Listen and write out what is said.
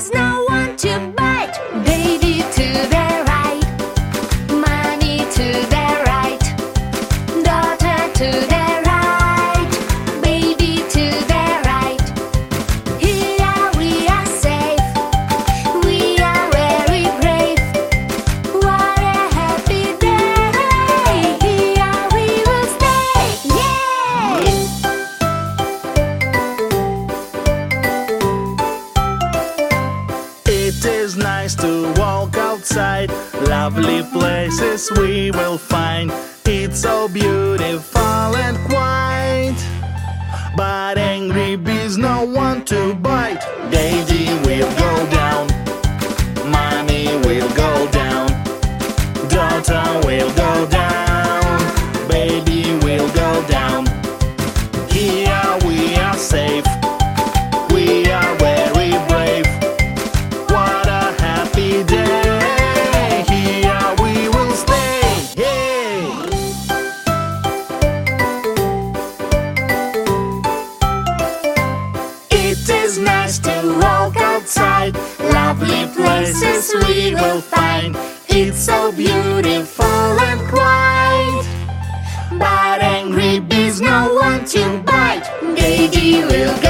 is not To walk outside. Lovely places we will find. It's so beautiful and quiet. But angry bees, no one to bite. Daddy Lovely places we will find. It's so beautiful and quiet. But angry bees, no one to bite. Mommy will go